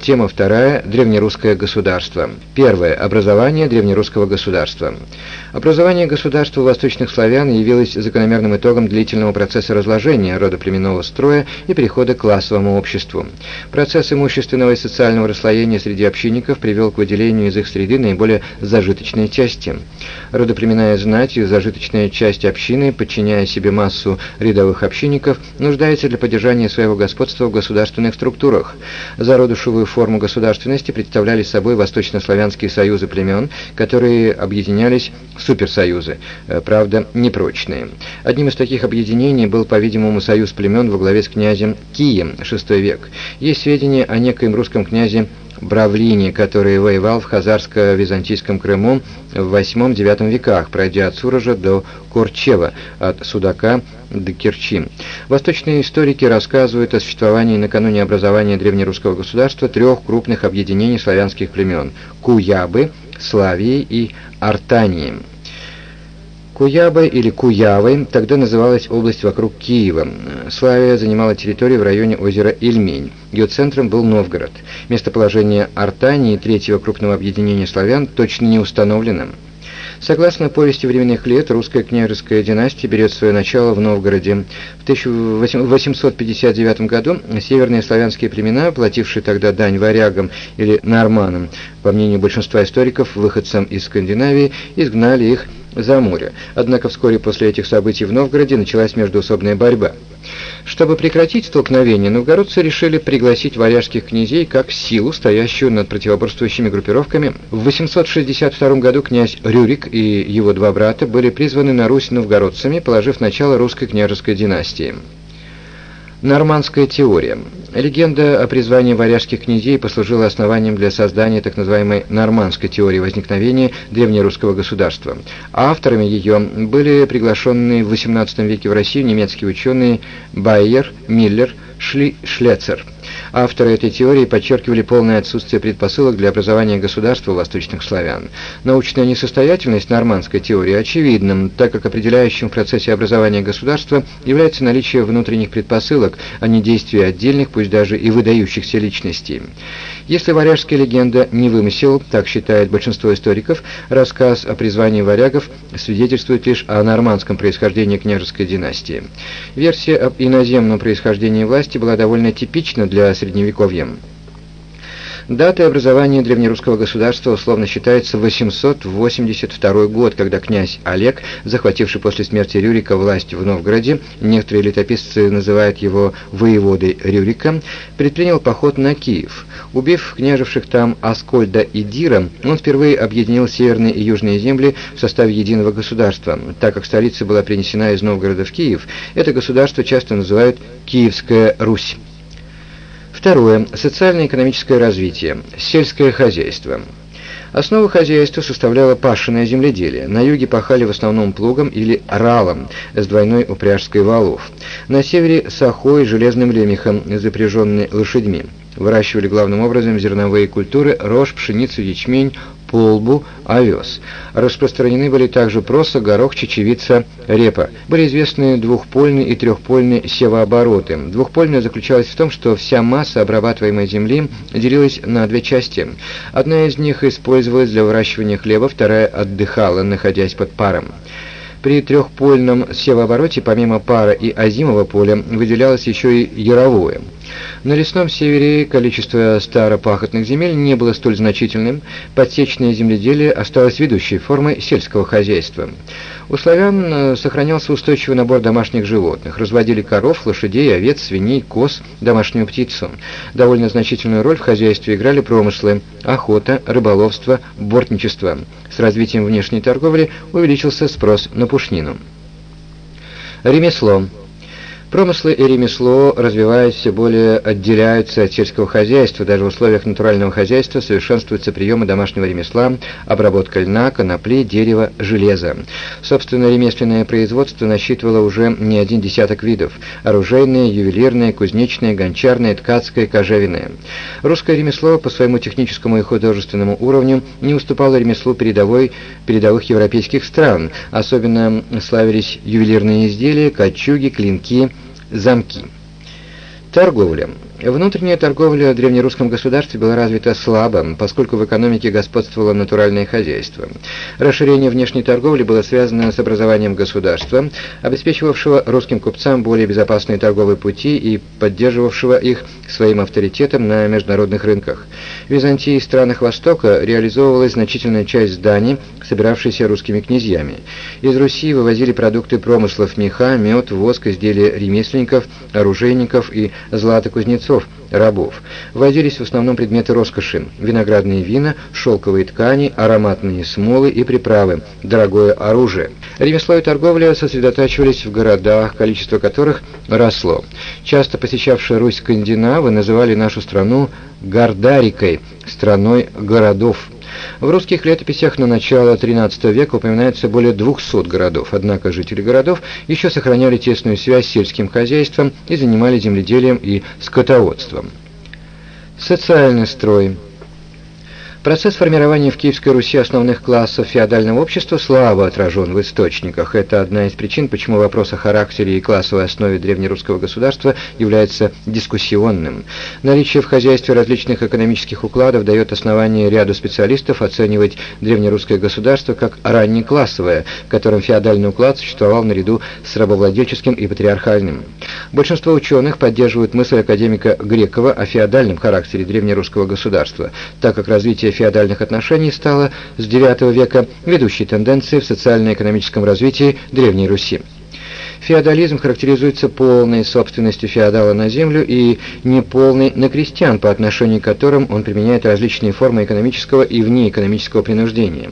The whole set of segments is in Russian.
Тема вторая. Древнерусское государство. Первое. Образование древнерусского государства. Образование государства восточных славян явилось закономерным итогом длительного процесса разложения родоплеменного строя и перехода к классовому обществу. Процесс имущественного и социального расслоения среди общинников привел к выделению из их среды наиболее зажиточной части. Родоплеменная знать и зажиточная часть общины, подчиняя себе массу рядовых общинников, нуждается для поддержания своего господства в государственных структурах. Зародышу новую форму государственности представляли собой восточнославянские союзы племен, которые объединялись суперсоюзы, э, правда, непрочные. Одним из таких объединений был, по-видимому, союз племен во главе с князем Кием, VI век. Есть сведения о некоем русском князе Бравлине, который воевал в Хазарско-Византийском Крыму в VIII-IX веках, пройдя от Суража до Корчева, от Судака до Керчи. Восточные историки рассказывают о существовании накануне образования древнерусского государства трех крупных объединений славянских племен – Куябы, Славии и Артании. Куябой или Куявой тогда называлась область вокруг Киева. Славия занимала территорию в районе озера Ильмень. Ее центром был Новгород. Местоположение Артании, третьего крупного объединения славян, точно не установлено. Согласно повести временных лет, русская княжеская династия берет свое начало в Новгороде. В 1859 году северные славянские племена, платившие тогда дань варягам или норманам, по мнению большинства историков, выходцам из Скандинавии, изгнали их за море. Однако вскоре после этих событий в Новгороде началась междуусобная борьба. Чтобы прекратить столкновение, новгородцы решили пригласить варяжских князей как силу, стоящую над противоборствующими группировками. В 862 году князь Рюрик и его два брата были призваны на Русь новгородцами, положив начало русской княжеской династии. Нормандская теория. Легенда о призвании варяжских князей послужила основанием для создания так называемой нормандской теории возникновения древнерусского государства. Авторами ее были приглашенные в XVIII веке в Россию немецкие ученые Байер, Миллер, Шли Шлецер. Авторы этой теории подчеркивали полное отсутствие предпосылок для образования государства восточных славян. Научная несостоятельность нормандской теории очевидна, так как определяющим в процессе образования государства является наличие внутренних предпосылок, а не действия отдельных, пусть даже и выдающихся личностей. Если варяжская легенда не вымысел, так считает большинство историков, рассказ о призвании варягов свидетельствует лишь о нормандском происхождении княжеской династии. Версия об иноземном происхождении власти была довольно типична для Средневековья. Датой образования древнерусского государства условно считается 882 год, когда князь Олег, захвативший после смерти Рюрика власть в Новгороде, некоторые летописцы называют его воеводой Рюрика, предпринял поход на Киев. Убив княжевших там Аскольда и Дира, он впервые объединил северные и южные земли в составе единого государства. Так как столица была перенесена из Новгорода в Киев, это государство часто называют Киевская Русь. Второе. Социально-экономическое развитие. Сельское хозяйство. Основу хозяйства составляло пашенное земледелие. На юге пахали в основном плугом или ралом с двойной упряжской валов. На севере – сахой, железным лемехом, запряженный лошадьми. Выращивали главным образом зерновые культуры – рожь, пшеницу, ячмень, полбу, овес. Распространены были также проса, горох, чечевица, репа. Были известны двухпольные и трехпольные севообороты. Двухпольная заключалась в том, что вся масса обрабатываемой земли делилась на две части. Одна из них использовалась для выращивания хлеба, вторая отдыхала, находясь под паром. При трехпольном севообороте помимо пара и озимого поля выделялось еще и яровое. На лесном севере количество старопахотных земель не было столь значительным, подсечное земледелие осталось ведущей формой сельского хозяйства. У славян э, сохранялся устойчивый набор домашних животных. Разводили коров, лошадей, овец, свиней, коз, домашнюю птицу. Довольно значительную роль в хозяйстве играли промыслы – охота, рыболовство, бортничество. С развитием внешней торговли увеличился спрос на пушнину. Ремесло. Промыслы и ремесло, развиваясь, все более отделяются от сельского хозяйства. Даже в условиях натурального хозяйства совершенствуются приемы домашнего ремесла, обработка льна, конопли, дерева, железа. Собственно, ремесленное производство насчитывало уже не один десяток видов – оружейное, ювелирное, кузнечное, гончарное, ткацкое, кожевенное. Русское ремесло по своему техническому и художественному уровню не уступало ремеслу передовой, передовых европейских стран. Особенно славились ювелирные изделия, кольчуги, клинки – Замки. Торговля. Внутренняя торговля в древнерусском государстве была развита слабо, поскольку в экономике господствовало натуральное хозяйство. Расширение внешней торговли было связано с образованием государства, обеспечивавшего русским купцам более безопасные торговые пути и поддерживавшего их своим авторитетом на международных рынках. В Византии и странах Востока реализовывалась значительная часть зданий, собиравшейся русскими князьями. Из Руси вывозили продукты промыслов меха, мед, воск, изделия ремесленников, оружейников и златокузнецов, купцов, рабов. Возились в основном предметы роскоши – виноградные вина, шелковые ткани, ароматные смолы и приправы, дорогое оружие. Ремесло и торговля сосредотачивались в городах, количество которых росло. Часто посещавшие Русь скандинавы называли нашу страну «Гордарикой» – страной городов. В русских летописях на начало XIII века упоминается более 200 городов, однако жители городов еще сохраняли тесную связь с сельским хозяйством и занимали земледелием и скотоводством. Социальный строй – Процесс формирования в Киевской Руси основных классов феодального общества слабо отражен в источниках. Это одна из причин, почему вопрос о характере и классовой основе древнерусского государства является дискуссионным. Наличие в хозяйстве различных экономических укладов дает основание ряду специалистов оценивать древнерусское государство как раннеклассовое, в котором феодальный уклад существовал наряду с рабовладельческим и патриархальным. Большинство ученых поддерживают мысль академика Грекова о феодальном характере древнерусского государства, так как развитие феодальных отношений стало с IX века ведущей тенденцией в социально-экономическом развитии Древней Руси. Феодализм характеризуется полной собственностью феодала на землю и неполной на крестьян, по отношению к которым он применяет различные формы экономического и внеэкономического принуждения.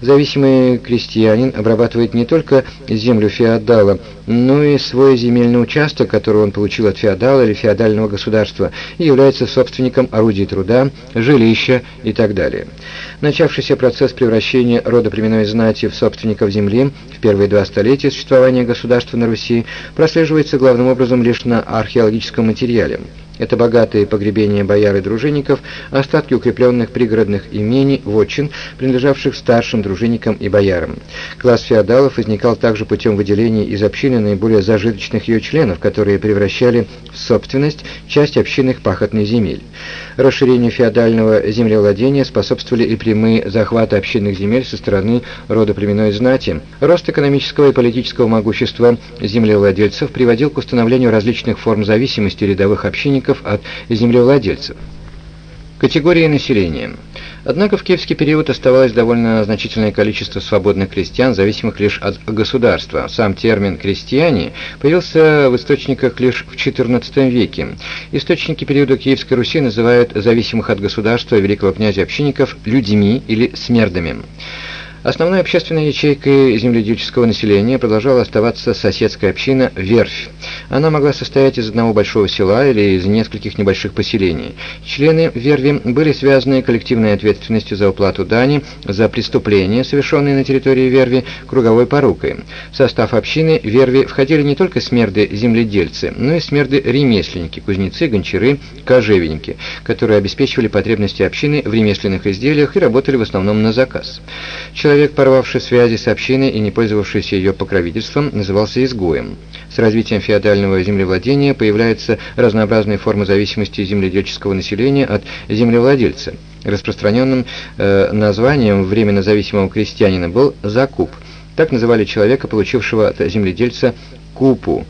Зависимый крестьянин обрабатывает не только землю феодала, но и свой земельный участок, который он получил от феодала или феодального государства, и является собственником орудий труда, жилища и так далее. Начавшийся процесс превращения рода племенной знати в собственников земли в первые два столетия существования государства на Руси прослеживается главным образом лишь на археологическом материале. Это богатые погребения бояр и дружинников, остатки укрепленных пригородных имений, вотчин, принадлежавших старшим дружинникам и боярам. Класс феодалов возникал также путем выделения из общины наиболее зажиточных ее членов, которые превращали в собственность часть общинных пахотных земель. Расширению феодального землевладения способствовали и прямые захваты общинных земель со стороны рода племенной знати. Рост экономического и политического могущества землевладельцев приводил к установлению различных форм зависимости рядовых общинников собственников от землевладельцев. Категории населения. Однако в киевский период оставалось довольно значительное количество свободных крестьян, зависимых лишь от государства. Сам термин «крестьяне» появился в источниках лишь в XIV веке. Источники периода Киевской Руси называют зависимых от государства великого князя общинников людьми или смердами. Основной общественной ячейкой земледельческого населения продолжала оставаться соседская община Верфь. Она могла состоять из одного большого села или из нескольких небольших поселений. Члены Верви были связаны коллективной ответственностью за уплату дани за преступления, совершенные на территории Верви, круговой порукой. В состав общины Верви входили не только смерды-земледельцы, но и смерды-ремесленники, кузнецы, гончары, кожевенники, которые обеспечивали потребности общины в ремесленных изделиях и работали в основном на заказ. Человек Человек, порвавший связи с общиной и не пользовавшийся ее покровительством, назывался изгоем. С развитием феодального землевладения появляются разнообразные формы зависимости земледельческого населения от землевладельца. Распространенным э, названием временно зависимого крестьянина был «закуп». Так называли человека, получившего от земледельца купу.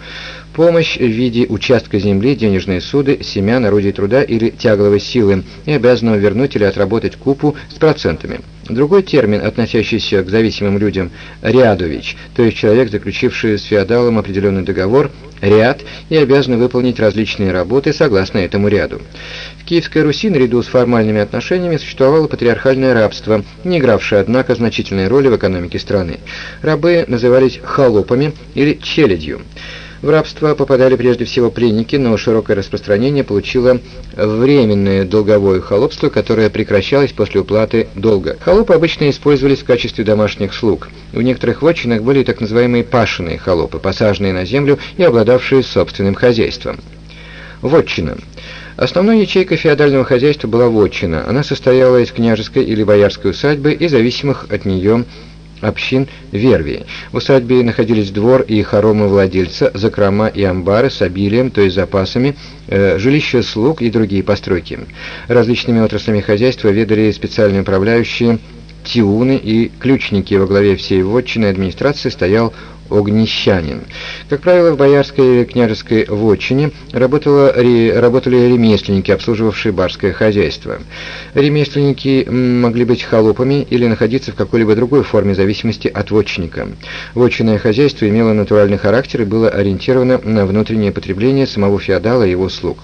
Помощь в виде участка земли, денежные суды, семян, орудий труда или тягловой силы и обязанного вернуть или отработать купу с процентами. Другой термин, относящийся к зависимым людям – рядович, то есть человек, заключивший с феодалом определенный договор, ряд, и обязан выполнить различные работы согласно этому ряду. В Киевской Руси наряду с формальными отношениями существовало патриархальное рабство, не игравшее, однако, значительной роли в экономике страны. Рабы назывались холопами или челядью. В рабство попадали прежде всего пленники, но широкое распространение получило временное долговое холопство, которое прекращалось после уплаты долга. Холопы обычно использовались в качестве домашних слуг. В некоторых вотчинах были так называемые пашенные холопы, посаженные на землю и обладавшие собственным хозяйством. Вотчина. Основной ячейкой феодального хозяйства была вотчина. Она состояла из княжеской или боярской усадьбы и зависимых от нее общин верви. В усадьбе находились двор и хоромы владельца, закрома и амбары с обилием, то есть запасами, э, жилища слуг и другие постройки. Различными отраслями хозяйства ведали специальные управляющие, тиуны и ключники. Во главе всей вотчиной администрации стоял Огнещанин. Как правило, в боярской или княжеской вотчине работало, ре, работали ремесленники, обслуживавшие барское хозяйство. Ремесленники могли быть холопами или находиться в какой-либо другой форме зависимости от вотчинника. Вотчинное хозяйство имело натуральный характер и было ориентировано на внутреннее потребление самого феодала и его слуг.